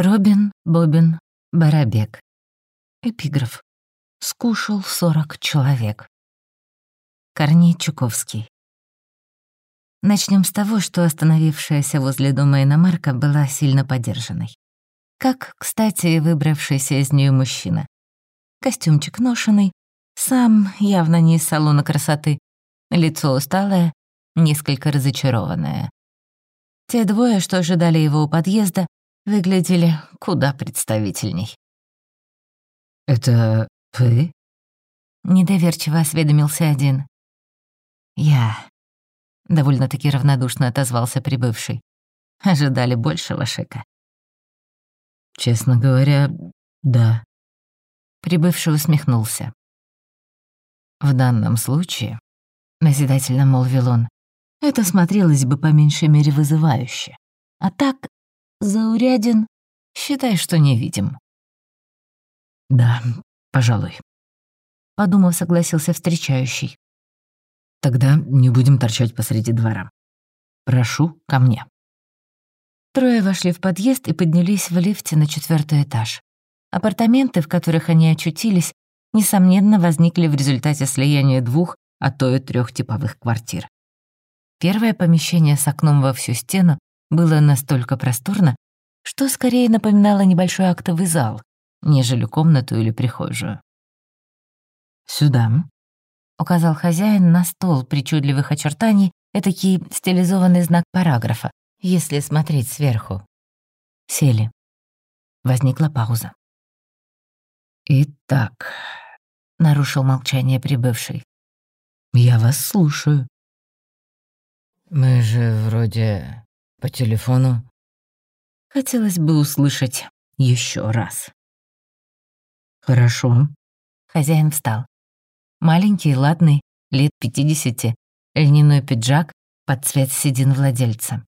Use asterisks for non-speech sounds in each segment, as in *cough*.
Робин Бобин Барабек. Эпиграф. Скушал сорок человек. Корней Чуковский. Начнем с того, что остановившаяся возле дома иномарка была сильно подержанной. Как, кстати, выбравшийся из нее мужчина. Костюмчик ношенный, сам явно не из салона красоты, лицо усталое, несколько разочарованное. Те двое, что ожидали его у подъезда, выглядели куда представительней. «Это вы?» Недоверчиво осведомился один. «Я», — довольно-таки равнодушно отозвался прибывший. «Ожидали большего шика». «Честно говоря, да». Прибывший усмехнулся. «В данном случае», — назидательно молвил он, «это смотрелось бы по меньшей мере вызывающе. А так, зауряден, считай, что не видим». «Да, пожалуй», — подумав, согласился встречающий. «Тогда не будем торчать посреди двора. Прошу ко мне». Трое вошли в подъезд и поднялись в лифте на четвертый этаж. Апартаменты, в которых они очутились, несомненно, возникли в результате слияния двух, а то и трех типовых квартир. Первое помещение с окном во всю стену было настолько просторно, что скорее напоминало небольшой актовый зал, нежели комнату или прихожую. «Сюда», — указал хозяин на стол причудливых очертаний, этакий стилизованный знак параграфа, если смотреть сверху. Сели. Возникла пауза. «Итак», — нарушил молчание прибывший. «Я вас слушаю». «Мы же вроде по телефону». Хотелось бы услышать еще раз. «Хорошо». Хозяин встал. Маленький, ладный, лет пятидесяти, льняной пиджак под цвет седин владельца.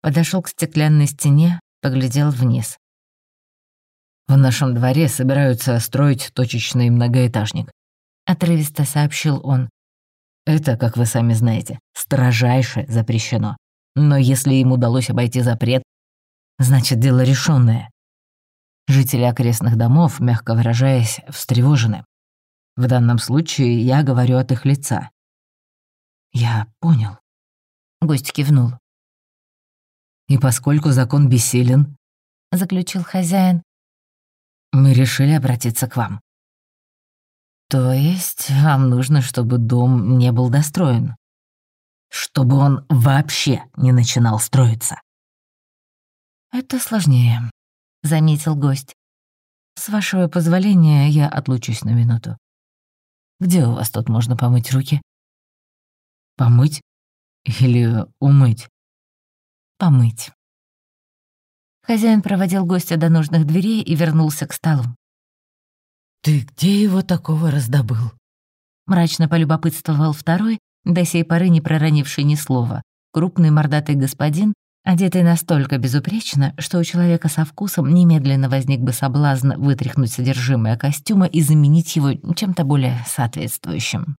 Подошел к стеклянной стене, поглядел вниз. В нашем дворе собираются строить точечный многоэтажник», — отрывисто сообщил он. «Это, как вы сами знаете, строжайше запрещено. Но если им удалось обойти запрет, значит, дело решенное. Жители окрестных домов, мягко выражаясь, встревожены. В данном случае я говорю от их лица». «Я понял», — гость кивнул. «И поскольку закон бессилен», — заключил хозяин, мы решили обратиться к вам. То есть вам нужно, чтобы дом не был достроен? Чтобы он вообще не начинал строиться. Это сложнее, заметил гость. С вашего позволения я отлучусь на минуту. Где у вас тут можно помыть руки? Помыть или умыть? Помыть. Хозяин проводил гостя до нужных дверей и вернулся к столу. «Ты где его такого раздобыл?» Мрачно полюбопытствовал второй, до сей поры не проронивший ни слова. Крупный мордатый господин, одетый настолько безупречно, что у человека со вкусом немедленно возник бы соблазн вытряхнуть содержимое костюма и заменить его чем-то более соответствующим.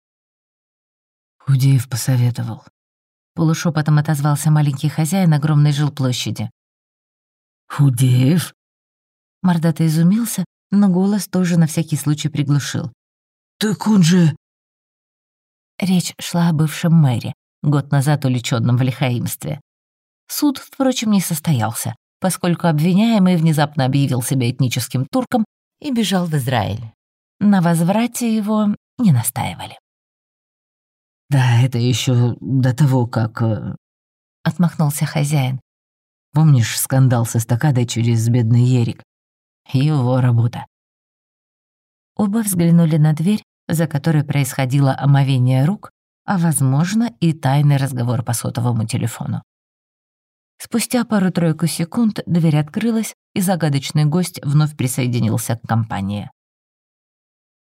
Худеев посоветовал. Полушепотом отозвался маленький хозяин огромной жилплощади. «Худеев?» Мордата изумился, но голос тоже на всякий случай приглушил. «Так он же...» Речь шла о бывшем мэре, год назад уличенном в лихаимстве. Суд, впрочем, не состоялся, поскольку обвиняемый внезапно объявил себя этническим турком и бежал в Израиль. На возврате его не настаивали. «Да, это еще до того, как...» э, — отмахнулся хозяин. Помнишь скандал с эстакадой через бедный Ерик? Его работа. Оба взглянули на дверь, за которой происходило омовение рук, а, возможно, и тайный разговор по сотовому телефону. Спустя пару-тройку секунд дверь открылась, и загадочный гость вновь присоединился к компании.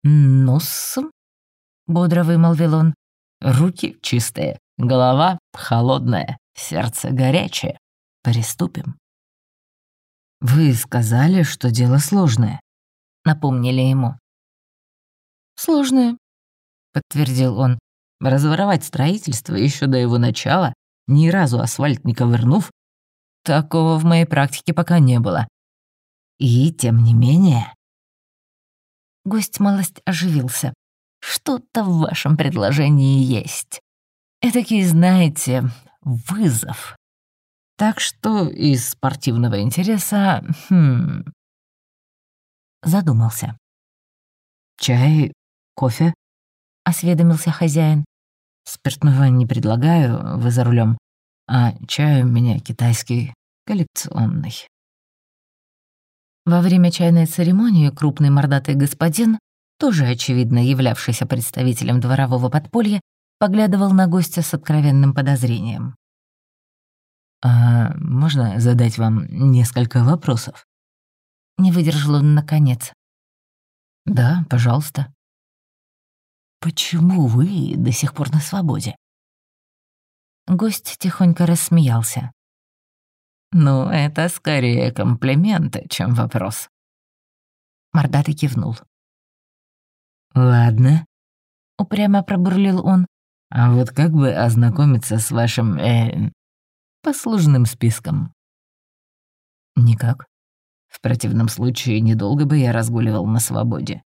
«Ну-с», — бодро вымолвил он, — «руки чистые, голова холодная, сердце горячее. Приступим. «Вы сказали, что дело сложное», — напомнили ему. «Сложное», — подтвердил он. «Разворовать строительство еще до его начала, ни разу асфальт не ковырнув, такого в моей практике пока не было. И тем не менее...» Гость малость оживился. «Что-то в вашем предложении есть. Этакий, знаете, вызов. Так что из спортивного интереса... Хм... Задумался. «Чай, кофе?» — осведомился хозяин. «Спиртного не предлагаю, вы за рулем, а чай у меня китайский, коллекционный». Во время чайной церемонии крупный мордатый господин, тоже очевидно являвшийся представителем дворового подполья, поглядывал на гостя с откровенным подозрением. «А можно задать вам несколько вопросов?» Не выдержал он наконец. «Да, пожалуйста». «Почему вы до сих пор на свободе?» Гость тихонько рассмеялся. «Ну, это скорее комплименты, чем вопрос». Мордатый кивнул. «Ладно», — упрямо пробурлил он. «А вот как бы ознакомиться с вашим, э, послужным списком?» «Никак. В противном случае недолго бы я разгуливал на свободе».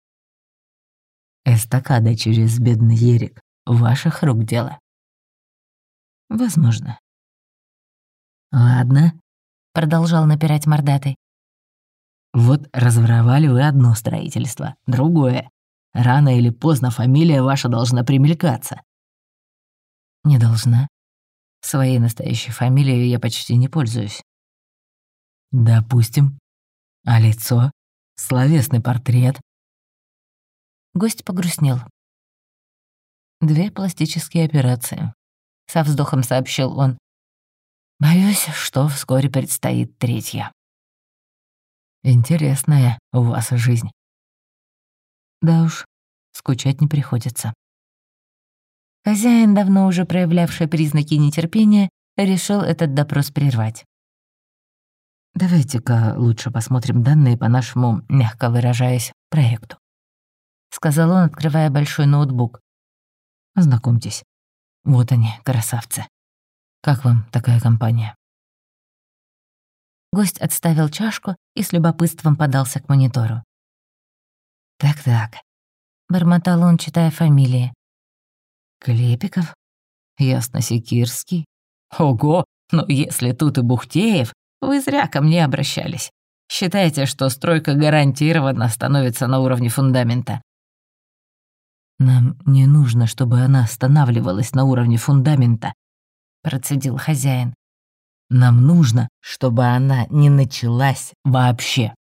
«Эстакада через бедный Ерик. Ваших рук дело». «Возможно». «Ладно», продолжал напирать мордатый. «Вот разворовали вы одно строительство, другое. Рано или поздно фамилия ваша должна примелькаться». «Не должна. Своей настоящей фамилией я почти не пользуюсь». «Допустим. А лицо? Словесный портрет?» Гость погрустнел. «Две пластические операции», — со вздохом сообщил он. Боюсь, что вскоре предстоит третья. Интересная у вас жизнь. Да уж, скучать не приходится. Хозяин, давно уже проявлявший признаки нетерпения, решил этот допрос прервать. «Давайте-ка лучше посмотрим данные по нашему, мягко выражаясь, проекту», — сказал он, открывая большой ноутбук. «Знакомьтесь, вот они, красавцы». Как вам такая компания?» Гость отставил чашку и с любопытством подался к монитору. «Так-так», — бормотал он, читая фамилии. «Клепиков? Ясно-Секирский? Ого, но если тут и Бухтеев, вы зря ко мне обращались. Считайте, что стройка гарантированно становится на уровне фундамента. Нам не нужно, чтобы она останавливалась на уровне фундамента, процедил хозяин. Нам нужно, чтобы она не началась вообще.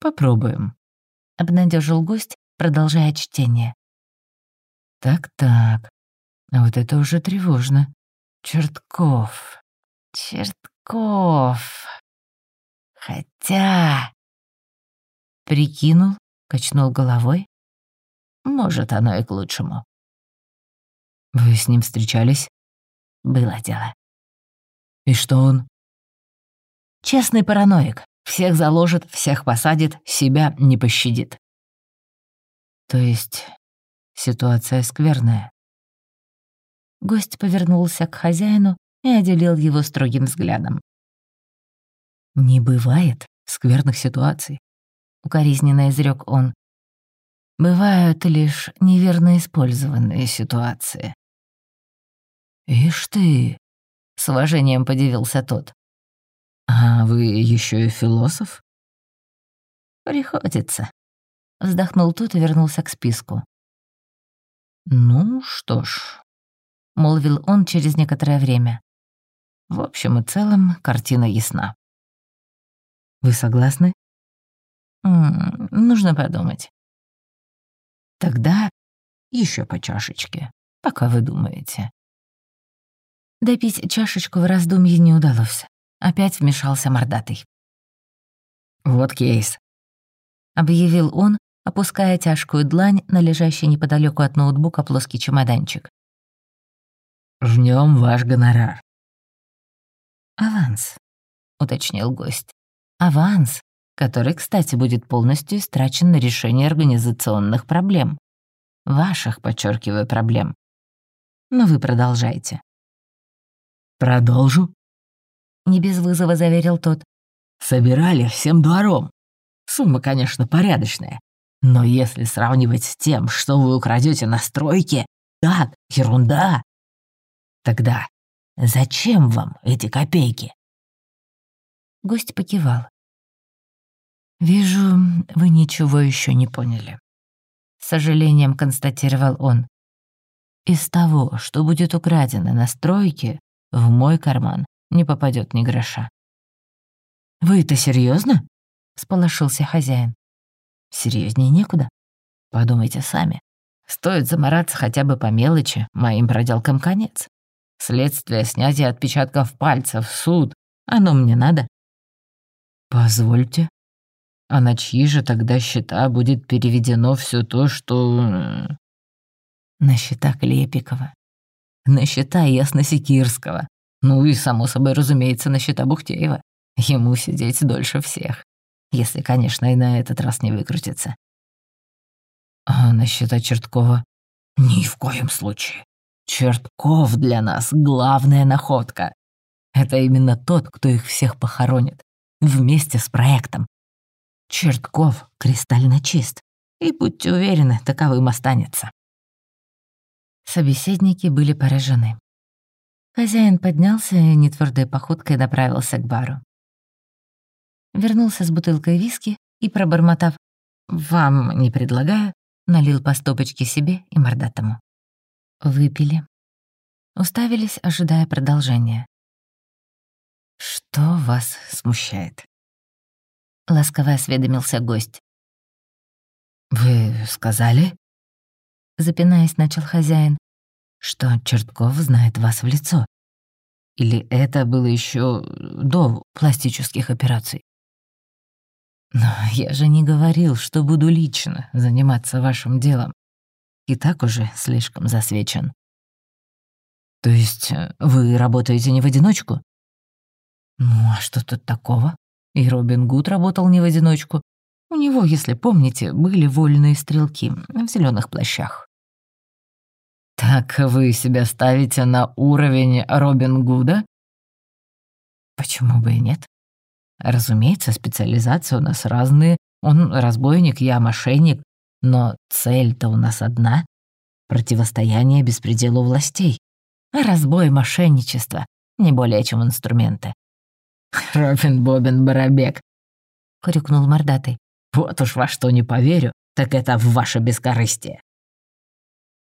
Попробуем. Обнадежил гость, продолжая чтение. Так-так, а вот это уже тревожно. Чертков. Чертков. Хотя... Прикинул, качнул головой. Может, оно и к лучшему. Вы с ним встречались? Было дело. И что он? Честный параноик. Всех заложит, всех посадит, себя не пощадит. То есть ситуация скверная. Гость повернулся к хозяину и отделил его строгим взглядом. «Не бывает скверных ситуаций», — укоризненно изрек он. «Бывают лишь неверно использованные ситуации». «Ишь ты!» — с уважением подивился тот. «А вы еще и философ?» «Приходится», — вздохнул тот и вернулся к списку. «Ну что ж», — молвил он через некоторое время. «В общем и целом, картина ясна». «Вы согласны?» М -м, «Нужно подумать». «Тогда еще по чашечке, пока вы думаете». Допить чашечку в раздумье не удалось. Опять вмешался мордатый. «Вот кейс», — объявил он, опуская тяжкую длань на лежащий неподалеку от ноутбука плоский чемоданчик. В нем ваш гонорар». «Аванс», — уточнил гость. «Аванс, который, кстати, будет полностью истрачен на решение организационных проблем. Ваших, подчеркиваю, проблем. Но вы продолжайте». «Продолжу?» Не без вызова заверил тот. Собирали всем двором. Сумма, конечно, порядочная. Но если сравнивать с тем, что вы украдете на стройке, так, ерунда. Тогда зачем вам эти копейки? Гость покивал. «Вижу, вы ничего еще не поняли», — с сожалением констатировал он. «Из того, что будет украдено на стройке, в мой карман не попадет ни гроша». «Вы это серьезно? сполошился хозяин. Серьезнее некуда. Подумайте сами. Стоит замораться хотя бы по мелочи, моим проделкам конец. Следствие, снятие отпечатков пальцев, суд. Оно мне надо. Позвольте. А на чьи же тогда счета будет переведено все то, что... Э, на счета Клепикова. На счета Ясносекирского. Ну и, само собой, разумеется, на счета Бухтеева. Ему сидеть дольше всех. Если, конечно, и на этот раз не выкрутится. А на счета Черткова? Ни в коем случае. Чертков для нас главная находка. Это именно тот, кто их всех похоронит. Вместе с проектом. Чертков кристально чист. И будьте уверены, таковым останется. Собеседники были поражены. Хозяин поднялся и нетвёрдой походкой направился к бару вернулся с бутылкой виски и, пробормотав «Вам не предлагаю», налил по стопочке себе и мордатому. Выпили. Уставились, ожидая продолжения. «Что вас смущает?» Ласково осведомился гость. «Вы сказали?» Запинаясь, начал хозяин. «Что Чертков знает вас в лицо? Или это было еще до пластических операций?» Но я же не говорил, что буду лично заниматься вашим делом. И так уже слишком засвечен. То есть вы работаете не в одиночку? Ну, а что тут такого? И Робин Гуд работал не в одиночку. У него, если помните, были вольные стрелки в зеленых плащах. Так вы себя ставите на уровень Робин Гуда? Почему бы и нет? Разумеется, специализации у нас разные. Он разбойник, я мошенник. Но цель-то у нас одна — противостояние беспределу властей. А разбой мошенничество — не более чем инструменты. *laughs* «Робин Бобин Барабек», — крикнул мордатый. «Вот уж во что не поверю, так это в ваше бескорыстие».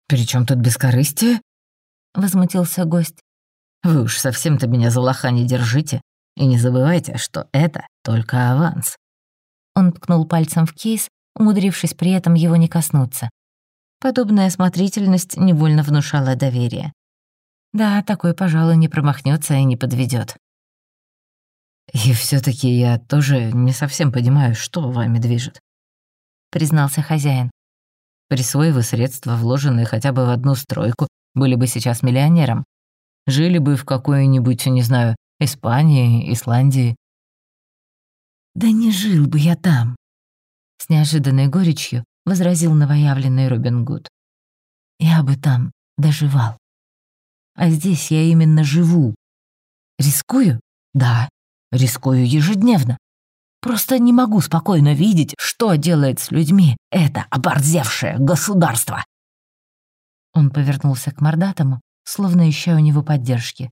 «При чем тут бескорыстие?» — возмутился гость. «Вы уж совсем-то меня за лоха не держите. И не забывайте, что это только аванс». Он ткнул пальцем в кейс, умудрившись при этом его не коснуться. Подобная осмотрительность невольно внушала доверие. Да, такой, пожалуй, не промахнется и не подведет. «И все таки я тоже не совсем понимаю, что вами движет», — признался хозяин. «Присвоив средства, вложенные хотя бы в одну стройку, были бы сейчас миллионером. Жили бы в какой-нибудь, не знаю, Испании, Исландии. «Да не жил бы я там!» С неожиданной горечью возразил новоявленный Робин Гуд. «Я бы там доживал. А здесь я именно живу. Рискую? Да, рискую ежедневно. Просто не могу спокойно видеть, что делает с людьми это оборзевшее государство». Он повернулся к Мордатому, словно ища у него поддержки.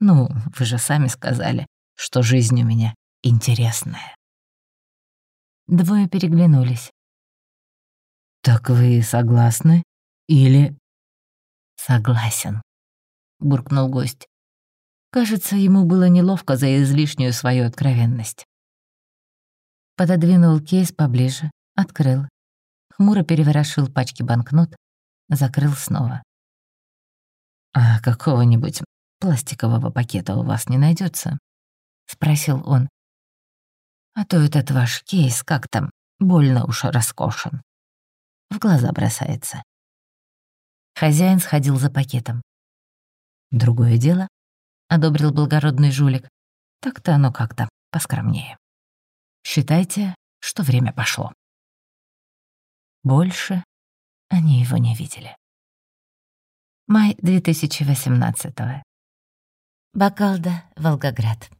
Ну, вы же сами сказали, что жизнь у меня интересная. Двое переглянулись. «Так вы согласны? Или...» «Согласен», — буркнул гость. Кажется, ему было неловко за излишнюю свою откровенность. Пододвинул кейс поближе, открыл. Хмуро переворошил пачки банкнот, закрыл снова. «А какого-нибудь пластикового пакета у вас не найдется? спросил он. «А то этот ваш кейс как там, больно уж роскошен. В глаза бросается». Хозяин сходил за пакетом. «Другое дело», — одобрил благородный жулик. «Так-то оно как-то поскромнее. Считайте, что время пошло». Больше они его не видели. Май 2018 -го. Бакалда, Волгоград.